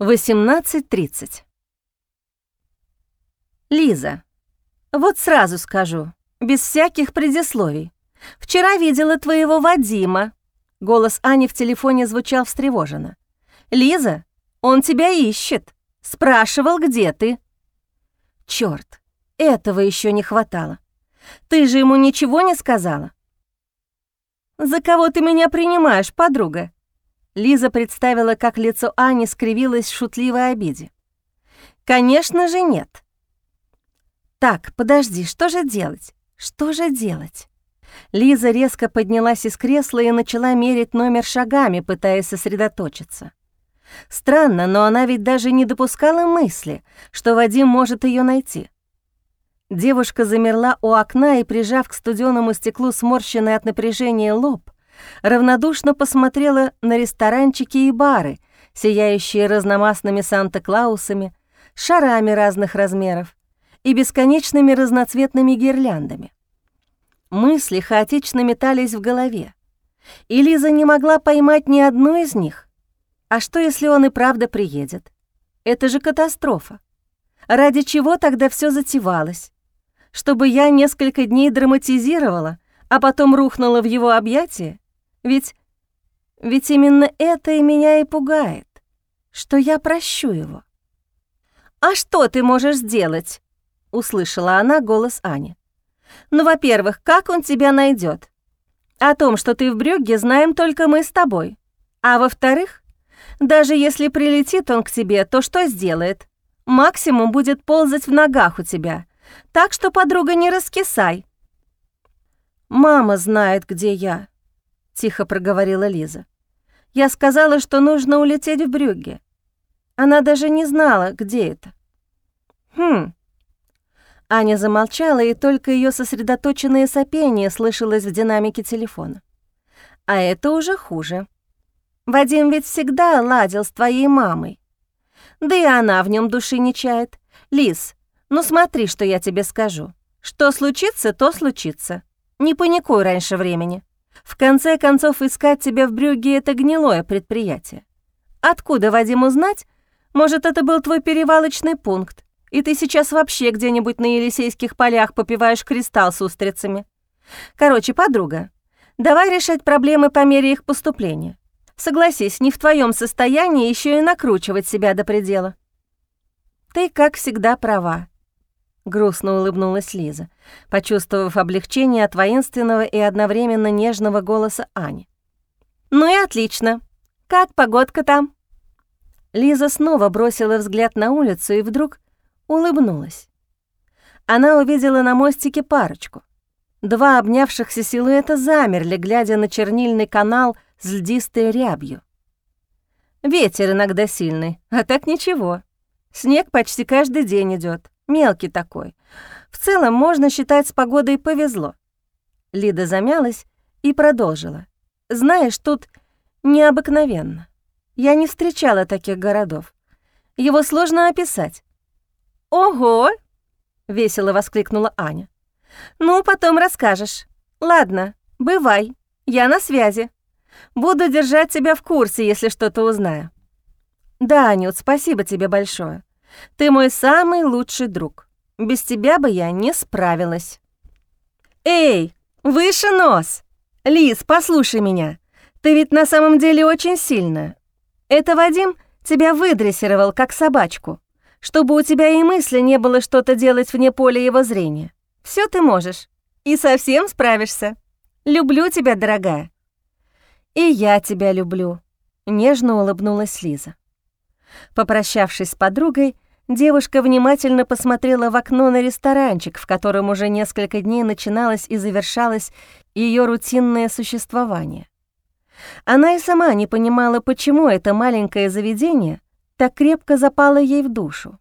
18.30. Лиза, вот сразу скажу, без всяких предисловий. Вчера видела твоего Вадима. Голос Ани в телефоне звучал встревоженно. Лиза, он тебя ищет. Спрашивал, где ты. Черт, этого еще не хватало. Ты же ему ничего не сказала? За кого ты меня принимаешь, подруга? Лиза представила, как лицо Ани скривилось в шутливой обиде. «Конечно же нет». «Так, подожди, что же делать? Что же делать?» Лиза резко поднялась из кресла и начала мерить номер шагами, пытаясь сосредоточиться. Странно, но она ведь даже не допускала мысли, что Вадим может ее найти. Девушка замерла у окна и, прижав к студеному стеклу сморщенный от напряжения лоб, равнодушно посмотрела на ресторанчики и бары, сияющие разномастными Санта-Клаусами, шарами разных размеров и бесконечными разноцветными гирляндами. Мысли хаотично метались в голове, и Лиза не могла поймать ни одну из них. А что, если он и правда приедет? Это же катастрофа. Ради чего тогда все затевалось? Чтобы я несколько дней драматизировала, а потом рухнула в его объятия? Ведь... ведь именно это и меня и пугает, что я прощу его. «А что ты можешь сделать?» — услышала она голос Ани. «Ну, во-первых, как он тебя найдет? О том, что ты в Брюгге, знаем только мы с тобой. А во-вторых, даже если прилетит он к тебе, то что сделает? Максимум будет ползать в ногах у тебя. Так что, подруга, не раскисай». «Мама знает, где я», — тихо проговорила Лиза. «Я сказала, что нужно улететь в Брюгге. Она даже не знала, где это». «Хм». Аня замолчала, и только ее сосредоточенное сопение слышалось в динамике телефона. «А это уже хуже. Вадим ведь всегда ладил с твоей мамой. Да и она в нем души не чает. Лиз, ну смотри, что я тебе скажу. Что случится, то случится. Не паникуй раньше времени». В конце концов, искать тебя в Брюгге — это гнилое предприятие. Откуда Вадиму знать? Может, это был твой перевалочный пункт, и ты сейчас вообще где-нибудь на Елисейских полях попиваешь кристалл с устрицами. Короче, подруга, давай решать проблемы по мере их поступления. Согласись, не в твоем состоянии еще и накручивать себя до предела. Ты, как всегда, права. Грустно улыбнулась Лиза, почувствовав облегчение от воинственного и одновременно нежного голоса Ани. «Ну и отлично. Как погодка там?» Лиза снова бросила взгляд на улицу и вдруг улыбнулась. Она увидела на мостике парочку. Два обнявшихся силуэта замерли, глядя на чернильный канал с льдистой рябью. Ветер иногда сильный, а так ничего. Снег почти каждый день идет мелкий такой. В целом, можно считать, с погодой повезло». Лида замялась и продолжила. «Знаешь, тут необыкновенно. Я не встречала таких городов. Его сложно описать». «Ого!» — весело воскликнула Аня. «Ну, потом расскажешь. Ладно, бывай, я на связи. Буду держать тебя в курсе, если что-то узнаю». «Да, Анют, спасибо тебе большое. Ты мой самый лучший друг. Без тебя бы я не справилась. Эй, выше нос! Лиз, послушай меня. Ты ведь на самом деле очень сильная. Это Вадим тебя выдрессировал, как собачку, чтобы у тебя и мысли не было что-то делать вне поля его зрения. Все ты можешь. И совсем справишься. Люблю тебя, дорогая. И я тебя люблю. Нежно улыбнулась Лиза. Попрощавшись с подругой, девушка внимательно посмотрела в окно на ресторанчик, в котором уже несколько дней начиналось и завершалось ее рутинное существование. Она и сама не понимала, почему это маленькое заведение так крепко запало ей в душу.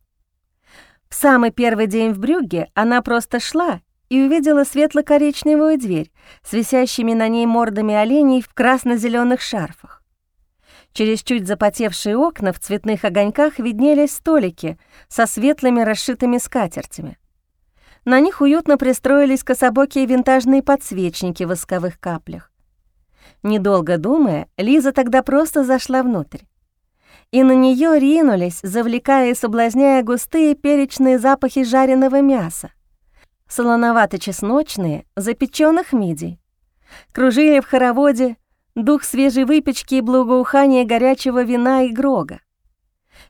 В самый первый день в Брюгге она просто шла и увидела светло-коричневую дверь с висящими на ней мордами оленей в красно зеленых шарфах. Через чуть запотевшие окна в цветных огоньках виднелись столики со светлыми расшитыми скатертями. На них уютно пристроились кособокие винтажные подсвечники в восковых каплях. Недолго думая, Лиза тогда просто зашла внутрь. и на нее ринулись, завлекая и соблазняя густые перечные запахи жареного мяса, солоновато-чесночные, запеченных мидий. Кружили в хороводе дух свежей выпечки и благоухание горячего вина и грога.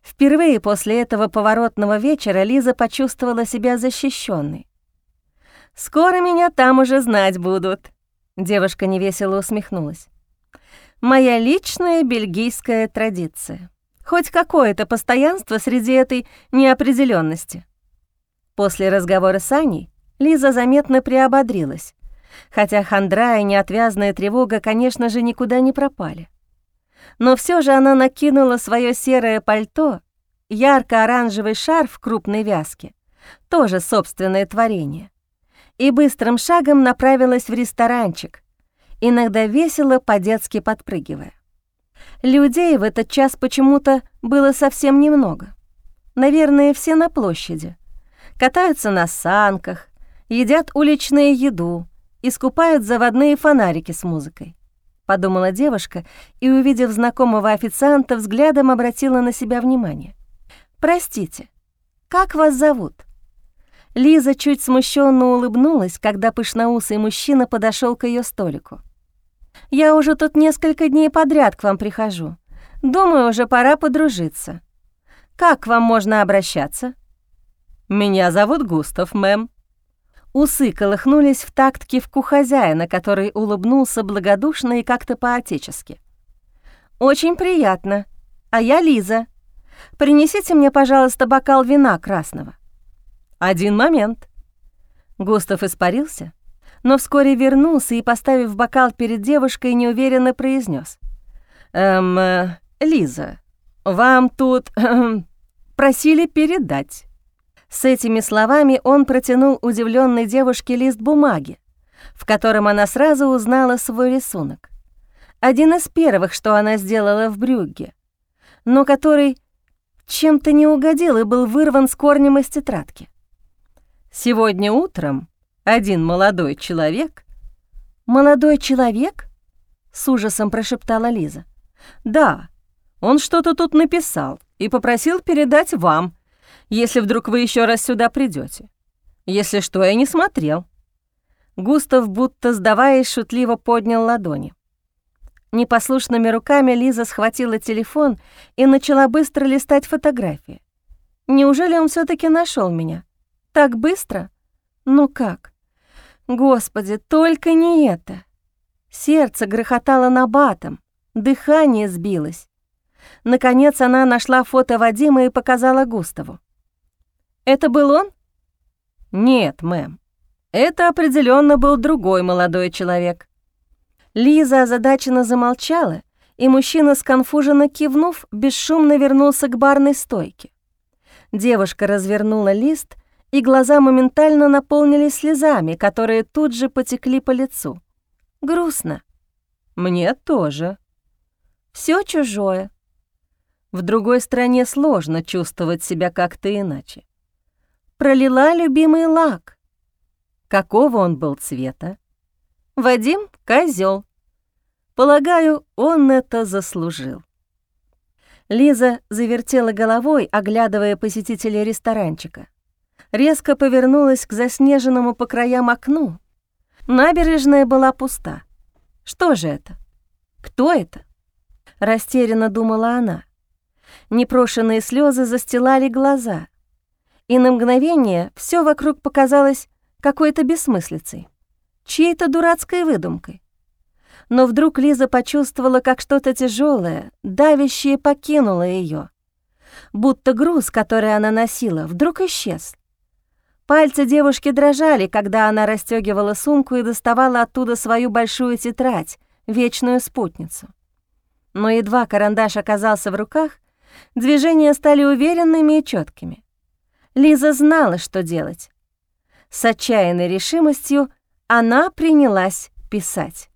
Впервые после этого поворотного вечера Лиза почувствовала себя защищенной. «Скоро меня там уже знать будут», — девушка невесело усмехнулась. «Моя личная бельгийская традиция. Хоть какое-то постоянство среди этой неопределенности. После разговора с Аней Лиза заметно приободрилась, хотя хандра и неотвязная тревога, конечно же, никуда не пропали. Но все же она накинула свое серое пальто, ярко-оранжевый шарф крупной вязки, тоже собственное творение, и быстрым шагом направилась в ресторанчик, иногда весело по-детски подпрыгивая. Людей в этот час почему-то было совсем немного. Наверное, все на площади. Катаются на санках, едят уличную еду, искупают заводные фонарики с музыкой. Подумала девушка и, увидев знакомого официанта, взглядом обратила на себя внимание. «Простите, как вас зовут?» Лиза чуть смущенно улыбнулась, когда пышноусый мужчина подошел к ее столику. «Я уже тут несколько дней подряд к вам прихожу. Думаю, уже пора подружиться. Как к вам можно обращаться?» «Меня зовут Густав, мэм», Усы колыхнулись в такт кивку хозяина, который улыбнулся благодушно и как-то по-отечески. «Очень приятно. А я Лиза. Принесите мне, пожалуйста, бокал вина красного». «Один момент». Густав испарился, но вскоре вернулся и, поставив бокал перед девушкой, неуверенно произнес: «Эм, э, Лиза, вам тут э, просили передать». С этими словами он протянул удивленной девушке лист бумаги, в котором она сразу узнала свой рисунок. Один из первых, что она сделала в Брюгге, но который чем-то не угодил и был вырван с корнем из тетрадки. Сегодня утром один молодой человек... «Молодой человек?» — с ужасом прошептала Лиза. «Да, он что-то тут написал и попросил передать вам, если вдруг вы еще раз сюда придете. Если что, я не смотрел». Густав, будто сдаваясь, шутливо поднял ладони. Непослушными руками Лиза схватила телефон и начала быстро листать фотографии. Неужели он все таки нашел меня? Так быстро? Ну как? Господи, только не это. Сердце грохотало на батом, дыхание сбилось. Наконец она нашла фото Вадима и показала Густаву. Это был он? Нет, мэм. Это определенно был другой молодой человек. Лиза озадаченно замолчала, и мужчина, сконфуженно кивнув, бесшумно вернулся к барной стойке. Девушка развернула лист, и глаза моментально наполнились слезами, которые тут же потекли по лицу. Грустно. Мне тоже. Все чужое. В другой стране сложно чувствовать себя как-то иначе пролила любимый лак. Какого он был цвета? Вадим — козел. Полагаю, он это заслужил. Лиза завертела головой, оглядывая посетителей ресторанчика. Резко повернулась к заснеженному по краям окну. Набережная была пуста. Что же это? Кто это? Растерянно думала она. Непрошенные слезы застилали глаза и на мгновение все вокруг показалось какой-то бессмыслицей, чьей-то дурацкой выдумкой. Но вдруг Лиза почувствовала, как что-то тяжелое, давящее покинуло ее, будто груз, который она носила, вдруг исчез. Пальцы девушки дрожали, когда она расстегивала сумку и доставала оттуда свою большую тетрадь, вечную спутницу. Но едва карандаш оказался в руках, движения стали уверенными и четкими. Лиза знала, что делать. С отчаянной решимостью она принялась писать.